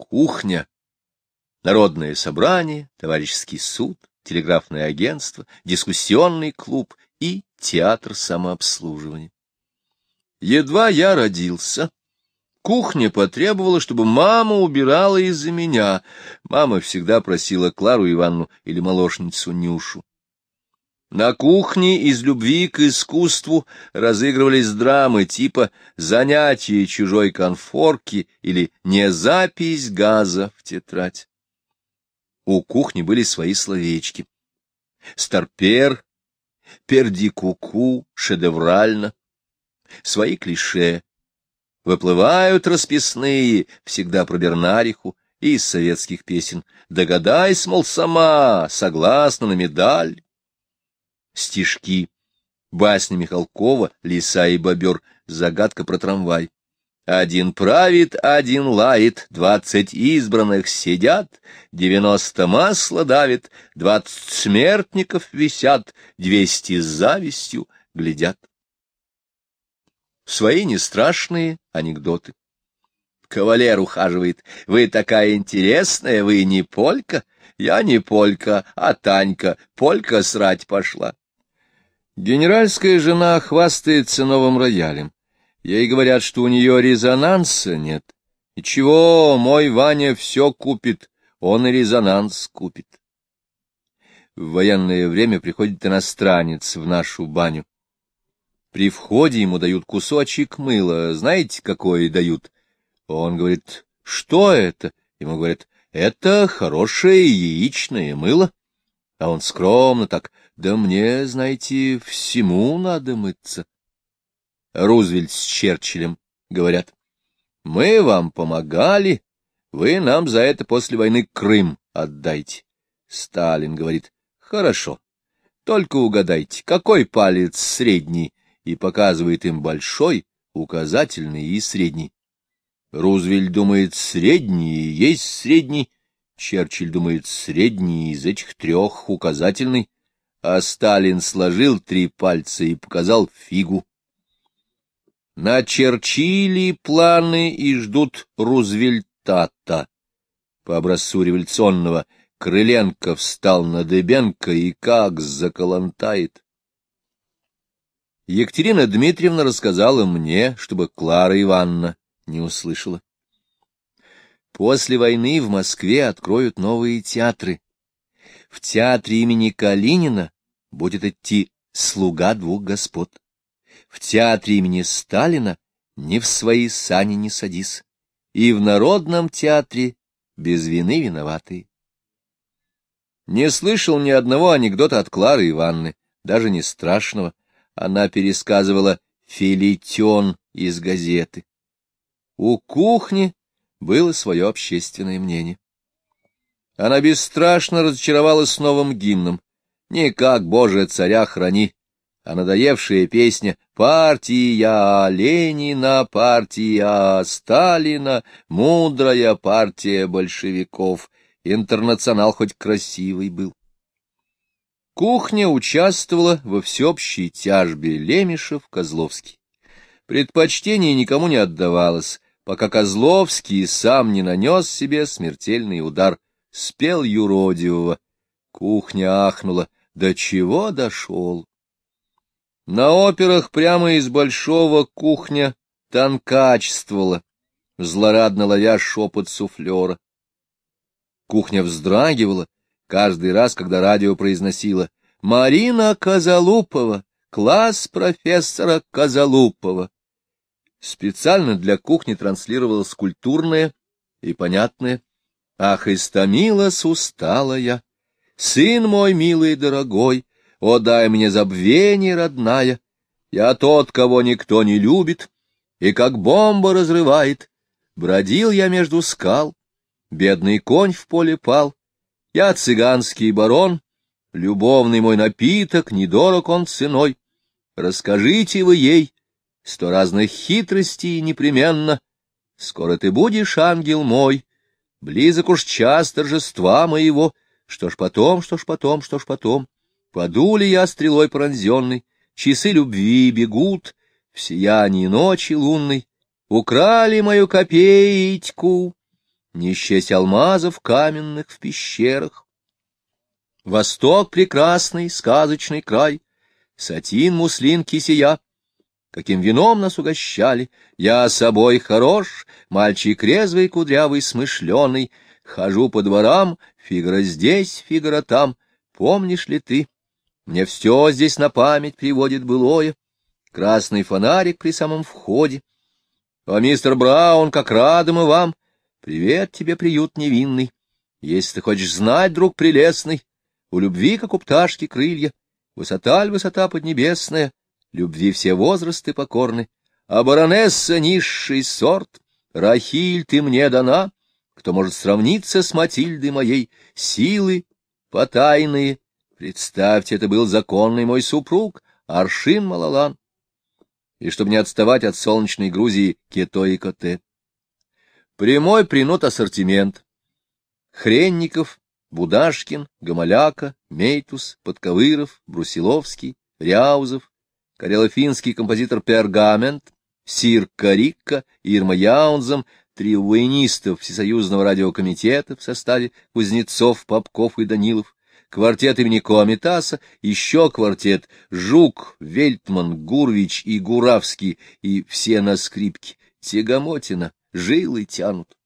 кухня, народное собрание, товарищеский суд, телеграфное агентство, дискуссионный клуб и театр самообслуживания. Едва я родился, кухня потребовала, чтобы мама убирала из-за меня. Мама всегда просила Клару Ивановну или молочницу Нюшу. На кухне из любви к искусству разыгрывались драмы типа «Занятие чужой конфорки» или «Не запись газа в тетрадь». У кухни были свои словечки. Старпер, пердикуку, шедеврально. Свои клише. Выплывают расписные, всегда про Бернариху, из советских песен. Догадайся, мол, сама, согласна на медаль стишки. Басня Михалкова «Лиса и бобер», загадка про трамвай. Один правит, один лает, двадцать избранных сидят, девяносто масла давит, двадцать смертников висят, двести с завистью глядят. Свои не страшные анекдоты. Кавалер ухаживает. Вы такая интересная, вы не полька? Я не полька, а Танька. Полька срать пошла. Генеральская жена хвастается новым роялем. Ей говорят, что у нее резонанса нет. И чего, мой Ваня все купит, он и резонанс купит. В военное время приходит иностранец в нашу баню. При входе ему дают кусочек мыла. Знаете, какое дают? Он говорит, что это? Ему говорят, это хорошее яичное мыло. А он скромно так, да мне, знаете, всему надо мыться. Рузвельт с Черчиллем говорят, мы вам помогали, вы нам за это после войны Крым отдайте. Сталин говорит, хорошо, только угадайте, какой палец средний, и показывает им большой, указательный и средний. Рузвельт думает, средний есть средний, Черчилль думает, средний из этих трех указательный, а Сталин сложил три пальца и показал фигу. Начерчили планы и ждут Рузвельтата. По образцу революционного Крыленко встал на Дыбенко и как заколонтает. Екатерина Дмитриевна рассказала мне, чтобы Клара Ивановна не услышала. После войны в Москве откроют новые театры в театре имени Калинина будет идти «Слуга двух господ». В театре имени Сталина ни в свои сани не садись. И в Народном театре без вины виноватые. Не слышал ни одного анекдота от Клары Ивановны, даже не страшного. Она пересказывала филитен из газеты. У кухни было свое общественное мнение. Она бесстрашно разочаровалась новым гимном. Не как «Боже, царя храни», а надоевшая песня «Партия Ленина, партия Сталина, мудрая партия большевиков». Интернационал хоть красивый был. Кухня участвовала во всеобщей тяжбе Лемешев-Козловский. Предпочтение никому не отдавалось, пока Козловский сам не нанес себе смертельный удар — спел юродивого. Кухня ахнула. До чего дошел? На операх прямо из большого кухня тонкачествовала, злорадно ловя шепот суфлера. Кухня вздрагивала каждый раз, когда радио произносило «Марина Козалупова, класс профессора Козалупова». Специально для кухни транслировалось культурное и понятное Ах, истомилась устала я, сын мой милый дорогой, о, дай мне забвение, родная, я тот, кого никто не любит, и как бомба разрывает. Бродил я между скал, бедный конь в поле пал, я цыганский барон, любовный мой напиток, недорог он ценой. Расскажите вы ей сто разных хитростей непременно, скоро ты будешь, ангел мой, Близок уж час торжества моего. Что ж потом, что ж потом, что ж потом? Паду ли я стрелой пронзенной? Часы любви бегут в сиянии ночи лунной. Украли мою копеечку. не счесть алмазов каменных в пещерах. Восток — прекрасный, сказочный край, сатин, муслин, кисия. Каким вином нас угощали, я собой хорош, мальчик резвый, кудрявый, смышленый, хожу по дворам, фигура здесь, фигура там, помнишь ли ты? Мне все здесь на память приводит былое, красный фонарик при самом входе. О, мистер Браун, как рады мы вам! Привет тебе, приют невинный! Если ты хочешь знать, друг прелестный, у любви, как у пташки, крылья, высота ль высота поднебесная, любви все возрасты покорны, а баронесса — низший сорт, Рахиль, ты мне дана, кто может сравниться с Матильдой моей, силы потайные. Представьте, это был законный мой супруг, Аршин Малалан. И чтобы не отставать от солнечной Грузии, Кето и Коте. Прямой принут ассортимент. Хренников, Будашкин, Гамаляка, Мейтус, Подковыров, Брусиловский, Ряузов, карелофинский композитор Пергамент, Сир Карикка, Ирма Яунзам, трио воинистов Всесоюзного радиокомитета в составе Кузнецов, Попков и Данилов, квартет имени Коамитаса, еще квартет Жук, Вельтман, Гурвич и Гуравский, и все на скрипке, Тягомотина, жилы тянут.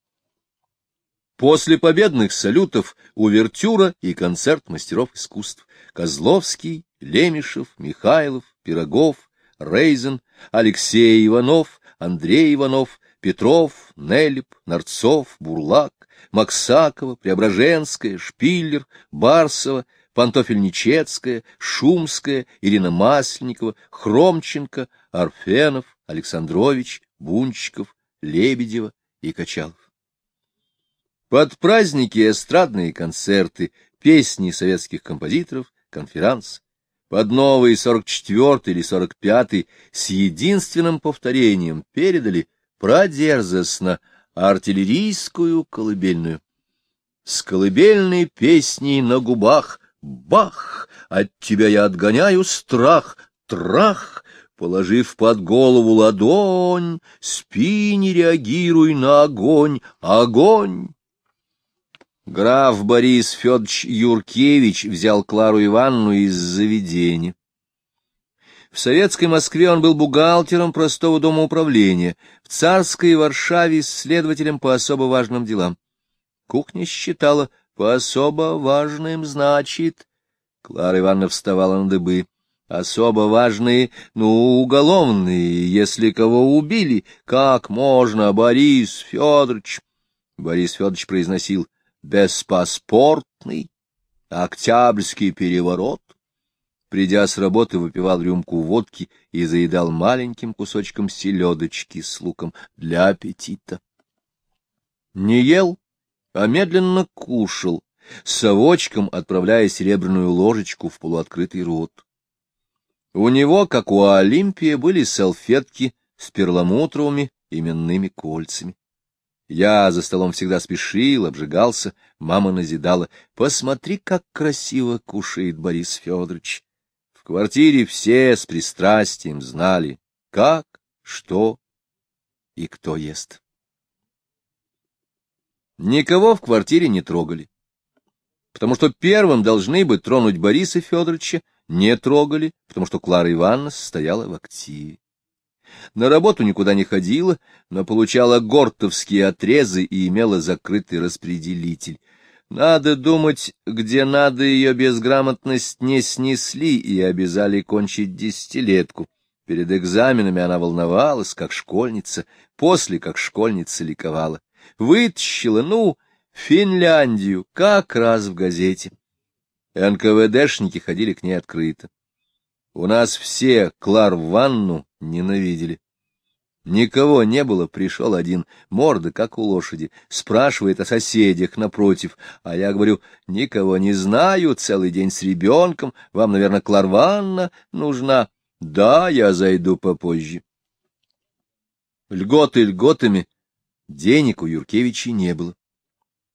После победных салютов увертюра и концерт мастеров искусств. Козловский, Лемешев, Михайлов, Пирогов, Рейзен, Алексей Иванов, Андрей Иванов, Петров, Нелеп, Нарцов, Бурлак, Максакова, Преображенская, Шпиллер, Барсова, Пантофельничецкая, Шумская, Ирина Масленникова, Хромченко, Арфенов, Александрович, Бунчиков, Лебедева и Качалов. Под праздники эстрадные концерты, песни советских композиторов, конферанс. Под новый 44 или 45 с единственным повторением передали продерзостно артиллерийскую колыбельную. С колыбельной песней на губах бах, от тебя я отгоняю страх, трах, положив под голову ладонь, спи, не реагируй на огонь, огонь. Граф Борис Федорович Юркевич взял Клару Ивановну из заведения. В советской Москве он был бухгалтером простого дома управления, в царской Варшаве следователем по особо важным делам. Кухня считала по особо важным, значит... Клара Ивановна вставала на дыбы. Особо важные, ну, уголовные, если кого убили, как можно, Борис Федорович? Борис Федорович произносил беспаспортный, октябрьский переворот. Придя с работы, выпивал рюмку водки и заедал маленьким кусочком селедочки с луком для аппетита. Не ел, а медленно кушал, совочком отправляя серебряную ложечку в полуоткрытый рот. У него, как у Олимпия, были салфетки с перламутровыми именными кольцами. Я за столом всегда спешил, обжигался, мама назидала. Посмотри, как красиво кушает Борис Федорович. В квартире все с пристрастием знали, как, что и кто ест. Никого в квартире не трогали, потому что первым должны бы тронуть Бориса Федоровича, не трогали, потому что Клара Ивановна состояла в активе. На работу никуда не ходила, но получала гортовские отрезы и имела закрытый распределитель. Надо думать, где надо ее безграмотность не снесли и обязали кончить десятилетку. Перед экзаменами она волновалась, как школьница, после, как школьница, ликовала. Вытащила, ну, Финляндию, как раз в газете. НКВДшники ходили к ней открыто. У нас все Клар ванну ненавидели. Никого не было, пришел один, морда, как у лошади, спрашивает о соседях напротив, а я говорю, никого не знаю, целый день с ребенком, вам, наверное, Кларванна нужна. Да, я зайду попозже. Льготы льготами, денег у Юркевича не было.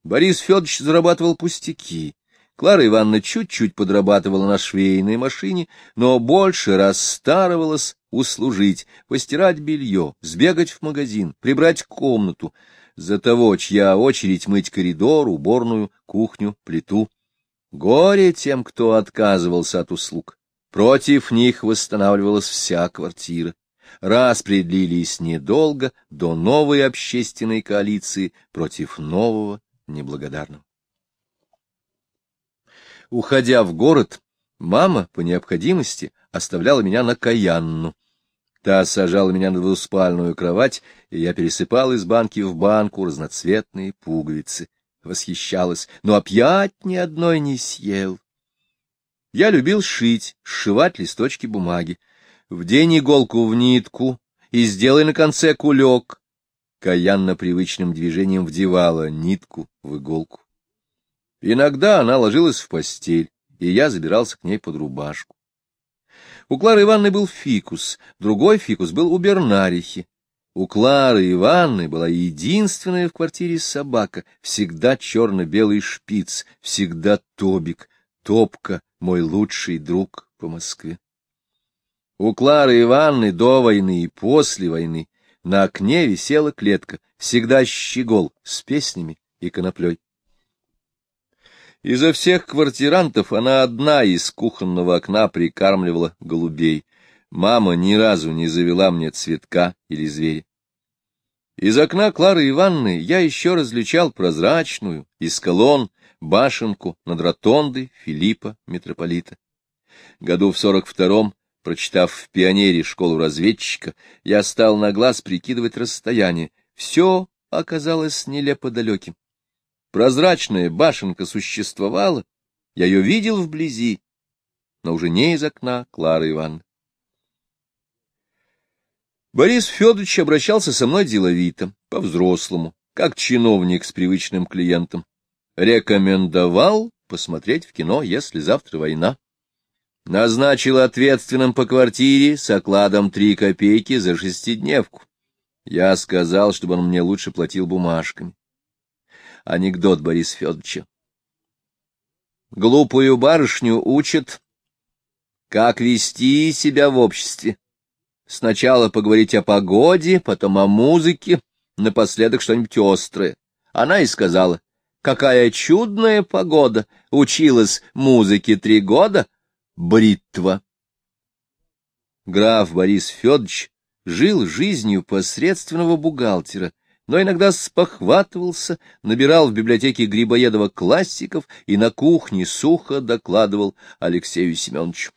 Борис Федорович зарабатывал пустяки, Клара Ивановна чуть-чуть подрабатывала на швейной машине, но больше расстарывалась услужить, постирать белье, сбегать в магазин, прибрать комнату. за того, чья очередь мыть коридор, уборную, кухню, плиту. Горе тем, кто отказывался от услуг. Против них восстанавливалась вся квартира. Распри длились недолго до новой общественной коалиции против нового неблагодарного. Уходя в город, мама по необходимости оставляла меня на Каянну. Та сажала меня на двуспальную кровать, и я пересыпал из банки в банку разноцветные пуговицы. Восхищалась, но опять ни одной не съел. Я любил шить, сшивать листочки бумаги. Вдень иголку в нитку и сделай на конце кулек. Каянна привычным движением вдевала нитку в иголку. Иногда она ложилась в постель, и я забирался к ней под рубашку. У Клары Ивановны был фикус, другой фикус был у Бернарихи. У Клары Ивановны была единственная в квартире собака, всегда черно-белый шпиц, всегда Тобик, Топка, мой лучший друг по Москве. У Клары Ивановны до войны и после войны на окне висела клетка, всегда щегол с песнями и коноплей. Изо всех квартирантов она одна из кухонного окна прикармливала голубей. Мама ни разу не завела мне цветка или зверя. Из окна Клары Ивановны я еще различал прозрачную, из колонн, башенку над ротондой Филиппа Митрополита. Году в сорок втором, прочитав в пионере школу разведчика, я стал на глаз прикидывать расстояние. Все оказалось нелепо далеким. Прозрачная башенка существовала, я ее видел вблизи, но уже не из окна Клары Ивановны. Борис Федорович обращался со мной деловито, по-взрослому, как чиновник с привычным клиентом. Рекомендовал посмотреть в кино, если завтра война. Назначил ответственным по квартире с окладом три копейки за шестидневку. Я сказал, чтобы он мне лучше платил бумажками анекдот Бориса Федоровича. Глупую барышню учат, как вести себя в обществе. Сначала поговорить о погоде, потом о музыке, напоследок что-нибудь острое. Она и сказала, какая чудная погода, училась музыке три года, бритва. Граф Борис Федорович жил жизнью посредственного бухгалтера, но иногда спохватывался, набирал в библиотеке Грибоедова классиков и на кухне сухо докладывал Алексею Семеновичу.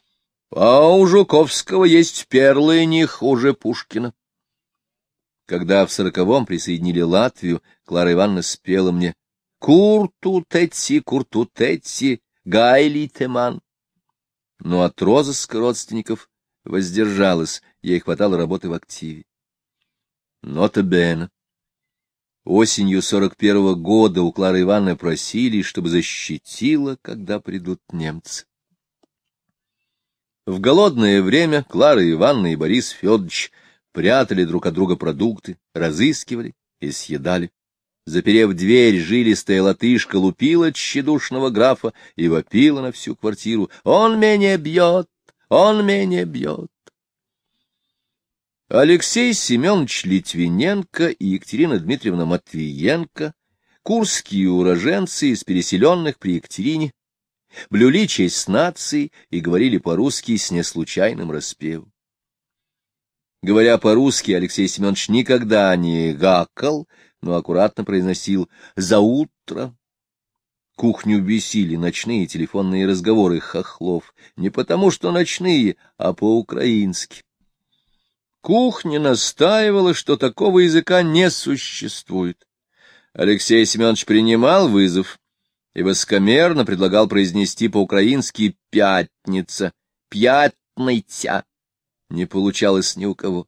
А у Жуковского есть перлы не хуже Пушкина. Когда в сороковом присоединили Латвию, Клара Ивановна спела мне «Курту Тетси, Курту Тетси, Гайли Теман». Но от розыска родственников воздержалась, ей хватало работы в активе. Нота Бена. Осенью сорок первого года у Клары Ивановны просили, чтобы защитила, когда придут немцы. В голодное время Клара Ивановна и Борис Федорович прятали друг от друга продукты, разыскивали и съедали. Заперев дверь, жилистая латышка лупила тщедушного графа и вопила на всю квартиру. «Он меня бьет! Он меня бьет!» Алексей Семенович Литвиненко и Екатерина Дмитриевна Матвиенко, курские уроженцы из переселенных при Екатерине, блюли честь нации и говорили по-русски с неслучайным распевом. Говоря по-русски, Алексей Семенович никогда не гакал, но аккуратно произносил «за утро». Кухню бесили ночные телефонные разговоры хохлов, не потому что ночные, а по-украински. Кухня настаивала, что такого языка не существует. Алексей Семенович принимал вызов и воскомерно предлагал произнести по-украински «пятница», «пятница». Не получалось ни у кого.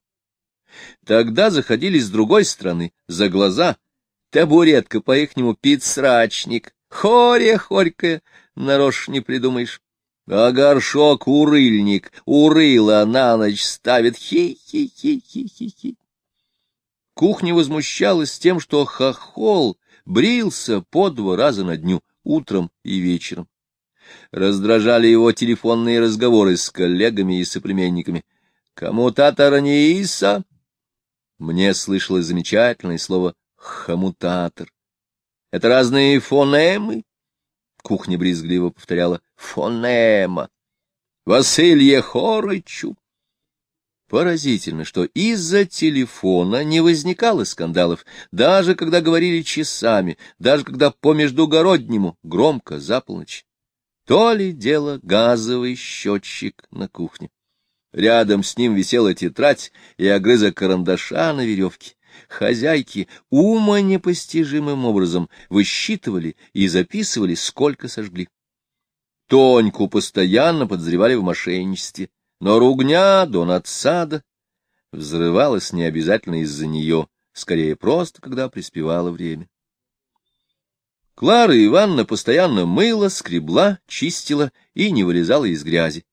Тогда заходили с другой стороны, за глаза. Табуретка по-ихнему пиццрачник. Хоря хорькая, нарочь не придумаешь. А горшок урыльник, урыла на ночь ставит хи-хи-хи-хи-хи-хи. Кухня возмущалась тем, что хохол брился по два раза на дню, утром и вечером. Раздражали его телефонные разговоры с коллегами и соплеменниками. «Кому татара не Мне слышалось замечательное слово хомутатор. Это разные фонемы. Кухня брезгливо повторяла фонема. Василье Хорычу. Поразительно, что из-за телефона не возникало скандалов, даже когда говорили часами, даже когда по междугороднему громко за полночь. То ли дело газовый счетчик на кухне. Рядом с ним висела тетрадь и огрызок карандаша на веревке. Хозяйки ума непостижимым образом высчитывали и записывали, сколько сожгли. Тоньку постоянно подозревали в мошенничестве, но ругня до надсада взрывалась не обязательно из-за нее, скорее просто, когда приспевало время. Клара Ивановна постоянно мыла, скребла, чистила и не вылезала из грязи.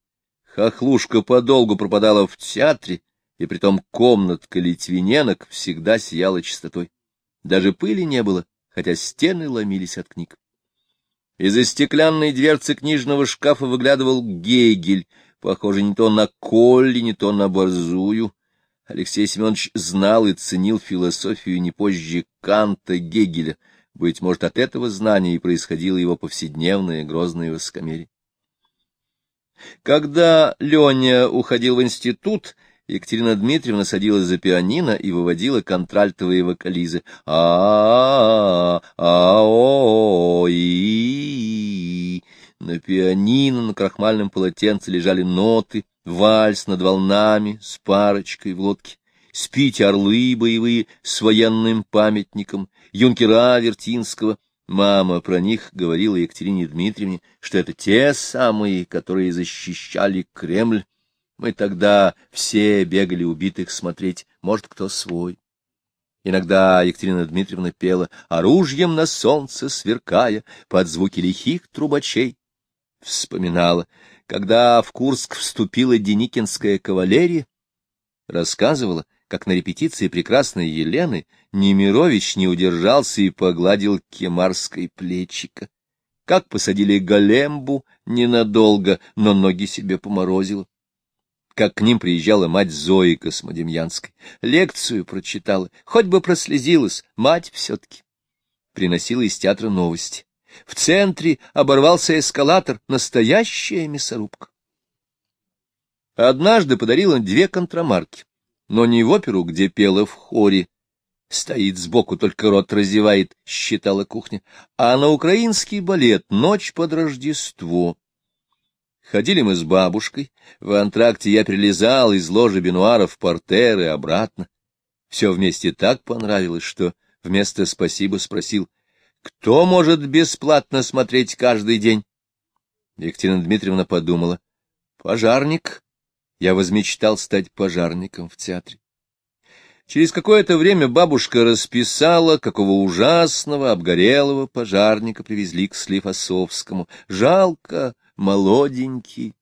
Хохлушка подолгу пропадала в театре, и притом комнатка Литвиненок всегда сияла чистотой. Даже пыли не было, хотя стены ломились от книг. Из-за стеклянной дверцы книжного шкафа выглядывал Гегель, похожий не то на Колли, не то на Борзую. Алексей Семенович знал и ценил философию не позже Канта Гегеля — быть может, от этого знания и происходило его повседневное грозное воскомерие. Когда Леня уходил в институт, Екатерина Дмитриевна садилась за пианино и выводила контральтовые вокализы. а а о и На пианино на крахмальном полотенце лежали ноты, вальс над волнами с парочкой в лодке спить орлы боевые с военным памятником, юнкера Вертинского. Мама про них говорила Екатерине Дмитриевне, что это те самые, которые защищали Кремль. Мы тогда все бегали убитых смотреть, может, кто свой. Иногда Екатерина Дмитриевна пела «Оружием на солнце сверкая, под звуки лихих трубачей». Вспоминала, когда в Курск вступила Деникинская кавалерия, рассказывала, как на репетиции прекрасной Елены, Немирович не удержался и погладил Кемарской плечика. Как посадили Голембу ненадолго, но ноги себе поморозило. Как к ним приезжала мать Зои Космодемьянской. Лекцию прочитала, хоть бы прослезилась, мать все-таки. Приносила из театра новости. В центре оборвался эскалатор, настоящая мясорубка. Однажды подарила две контрамарки но не в оперу, где пела в хоре. Стоит сбоку, только рот разевает, считала кухня, а на украинский балет «Ночь под Рождество». Ходили мы с бабушкой, в антракте я прилезал из ложи Бенуара в портер и обратно. Все вместе так понравилось, что вместо «спасибо» спросил, кто может бесплатно смотреть каждый день? Екатерина Дмитриевна подумала, пожарник я возмечтал стать пожарником в театре. Через какое-то время бабушка расписала, какого ужасного, обгорелого пожарника привезли к Слифосовскому. Жалко, молоденький.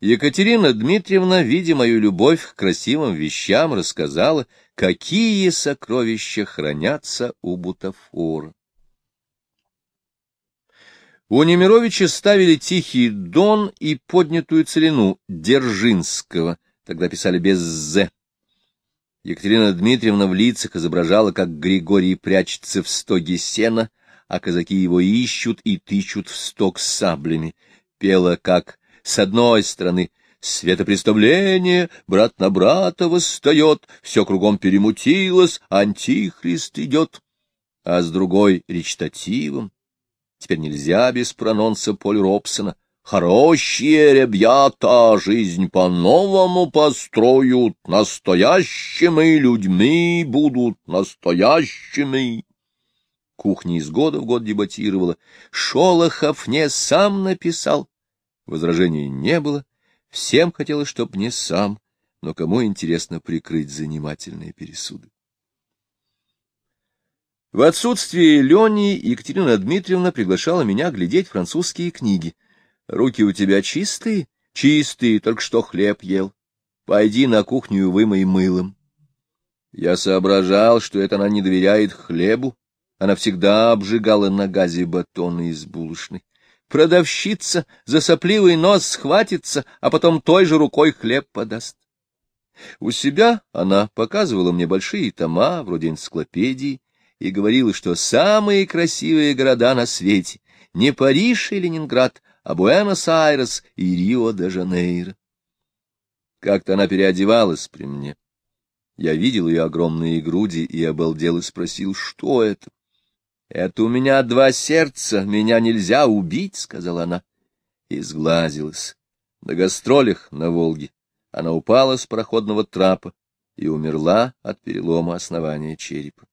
Екатерина Дмитриевна, видя мою любовь к красивым вещам, рассказала, какие сокровища хранятся у бутафора. У Немировича ставили «Тихий дон» и поднятую целину Держинского, тогда писали без «з». Екатерина Дмитриевна в лицах изображала, как Григорий прячется в стоге сена, а казаки его ищут и тычут в стог саблями. Пела, как с одной стороны Светопреставление, брат на брата восстает, все кругом перемутилось, антихрист идет, а с другой — речитативом Теперь нельзя без прононса Поль Робсона. Хорошие ребята жизнь по-новому построят, настоящими людьми будут настоящими. Кухня из года в год дебатировала. Шолохов не сам написал. Возражений не было. Всем хотелось, чтоб не сам, но кому интересно прикрыть занимательные пересуды. В отсутствие Лени Екатерина Дмитриевна приглашала меня глядеть французские книги. Руки у тебя чистые? Чистые, только что хлеб ел. Пойди на кухню и вымой мылом. Я соображал, что это она не доверяет хлебу. Она всегда обжигала на газе батоны из булочной. Продавщица за сопливый нос схватится, а потом той же рукой хлеб подаст. У себя она показывала мне большие тома, вроде энциклопедии, и говорила, что самые красивые города на свете — не Париж и Ленинград, а Буэнос-Айрес и Рио-де-Жанейро. Как-то она переодевалась при мне. Я видел ее огромные груди и обалдел и спросил, что это. — Это у меня два сердца, меня нельзя убить, — сказала она. И сглазилась. На гастролях на Волге она упала с проходного трапа и умерла от перелома основания черепа.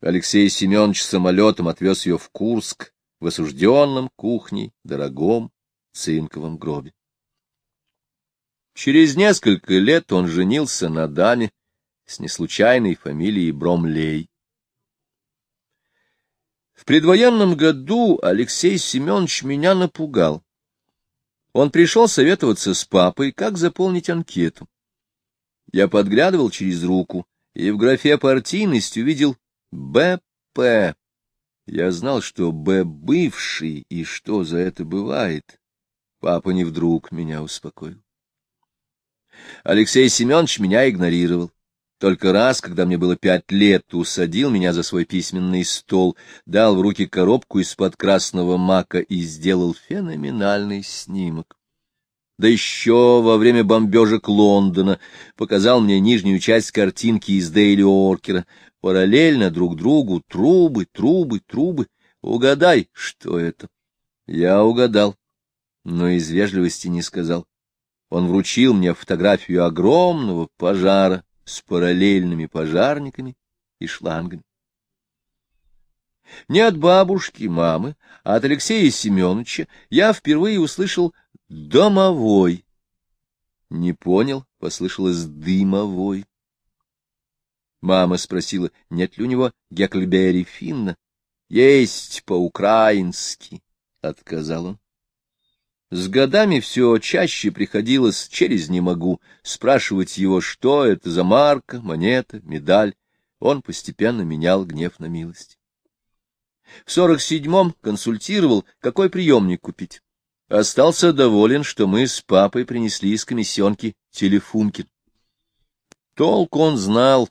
Алексей Семенович самолетом отвез ее в Курск в осужденном кухней, дорогом цинковом гробе. Через несколько лет он женился на даме с неслучайной фамилией Бромлей. В предвоенном году Алексей Семенович меня напугал. Он пришел советоваться с папой, как заполнить анкету. Я подглядывал через руку и в графе партийность увидел «БП». Я знал, что «Б» бывший, и что за это бывает. Папа не вдруг меня успокоил. Алексей Семенович меня игнорировал. Только раз, когда мне было пять лет, усадил меня за свой письменный стол, дал в руки коробку из-под красного мака и сделал феноменальный снимок. Да еще во время бомбежек Лондона показал мне нижнюю часть картинки из Дейли Оркера. Параллельно друг другу трубы, трубы, трубы. Угадай, что это. Я угадал, но из вежливости не сказал. Он вручил мне фотографию огромного пожара с параллельными пожарниками и шлангами. Не от бабушки, мамы, а от Алексея Семеновича я впервые услышал «домовой». Не понял, послышалось «дымовой». Мама спросила, нет ли у него Гекльбери Финна. «Есть по-украински», — отказал он. С годами все чаще приходилось через «не могу» спрашивать его, что это за марка, монета, медаль. Он постепенно менял гнев на милость. В сорок седьмом консультировал, какой приемник купить. Остался доволен, что мы с папой принесли из комиссионки телефункин. Толк он знал.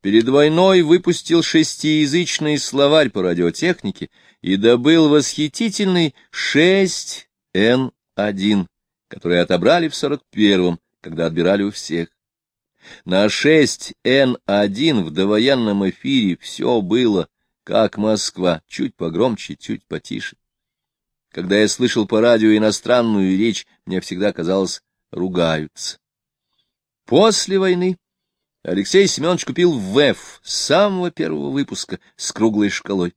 Перед войной выпустил шестиязычный словарь по радиотехнике и добыл восхитительный шесть Н-1, который отобрали в 41-м, когда отбирали у всех. На 6Н-1 в довоенном эфире все было, как Москва, чуть погромче, чуть потише. Когда я слышал по радио иностранную речь, мне всегда казалось, ругаются. После войны Алексей Семенович купил ВЭФ с самого первого выпуска с круглой шкалой.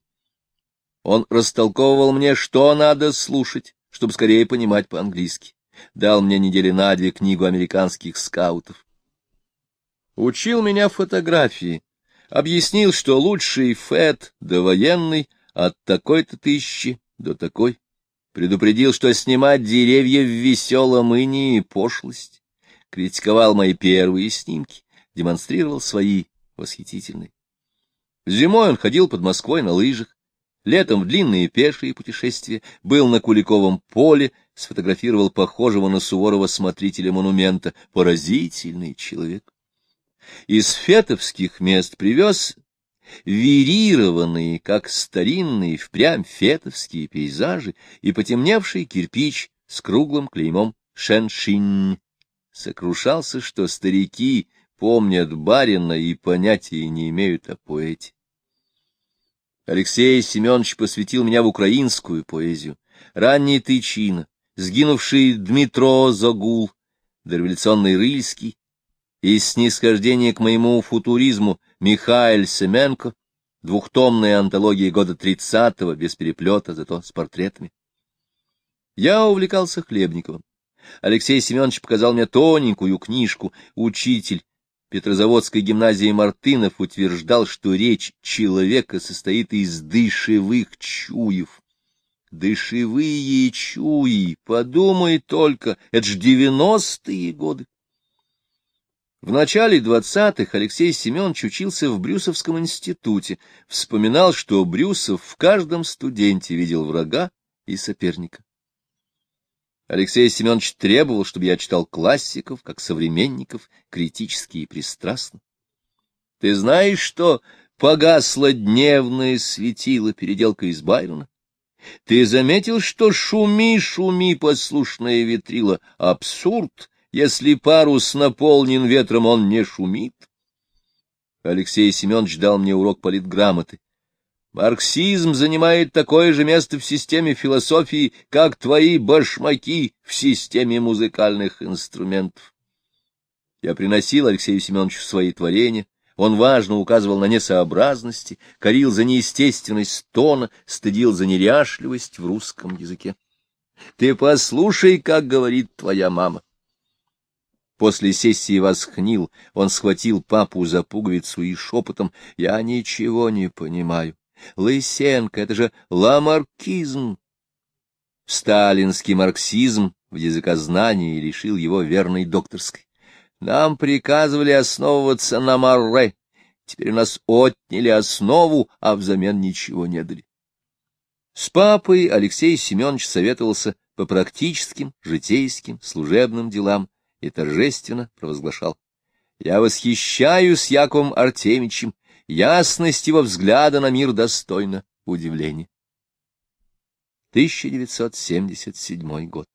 Он растолковывал мне, что надо слушать, чтобы скорее понимать по-английски. Дал мне недели на две книгу американских скаутов. Учил меня фотографии. Объяснил, что лучший фэт довоенный от такой-то тысячи до такой. Предупредил, что снимать деревья в веселом инии — пошлость. Критиковал мои первые снимки, демонстрировал свои восхитительные. Зимой он ходил под Москвой на лыжах, Летом в длинные пешие путешествия был на Куликовом поле, сфотографировал похожего на Суворова смотрителя монумента. Поразительный человек. Из фетовских мест привез вирированные, как старинные, впрямь фетовские пейзажи и потемневший кирпич с круглым клеймом «Шеншинь». Сокрушался, что старики помнят барина и понятия не имеют о поэте. Алексей Семенович посвятил меня в украинскую поэзию. Ранний Тычина, сгинувший Дмитро Зогул, дореволюционный Рыльский и снисхождение к моему футуризму Михаил Семенко, двухтомная антология года тридцатого, без переплета, зато с портретами. Я увлекался Хлебниковым. Алексей Семенович показал мне тоненькую книжку «Учитель Петрозаводской гимназии Мартынов утверждал, что речь человека состоит из дышевых чуев. Дышевые чуи, подумай только, это ж девяностые годы. В начале двадцатых Алексей Семенович учился в Брюсовском институте, вспоминал, что Брюсов в каждом студенте видел врага и соперника. Алексей Семенович требовал, чтобы я читал классиков, как современников, критически и пристрастно. Ты знаешь, что погасло дневное светило переделка из Байрона. Ты заметил, что шуми, шуми, послушная ветрила, абсурд, если парус наполнен ветром, он не шумит. Алексей Семенович дал мне урок политграмоты. Марксизм занимает такое же место в системе философии, как твои башмаки в системе музыкальных инструментов. Я приносил Алексею Семеновичу свои творения, он важно указывал на несообразности, корил за неестественность тона, стыдил за неряшливость в русском языке. Ты послушай, как говорит твоя мама. После сессии восхнил, он схватил папу за пуговицу и шепотом «Я ничего не понимаю. Лысенко — это же ламаркизм». Сталинский марксизм в языкознании лишил его верной докторской. Нам приказывали основываться на Марре. Теперь у нас отняли основу, а взамен ничего не дали. С папой Алексей Семенович советовался по практическим, житейским, служебным делам и торжественно провозглашал. Я восхищаюсь Яковом Артемичем, ясность его взгляда на мир достойна удивления. 1977 год.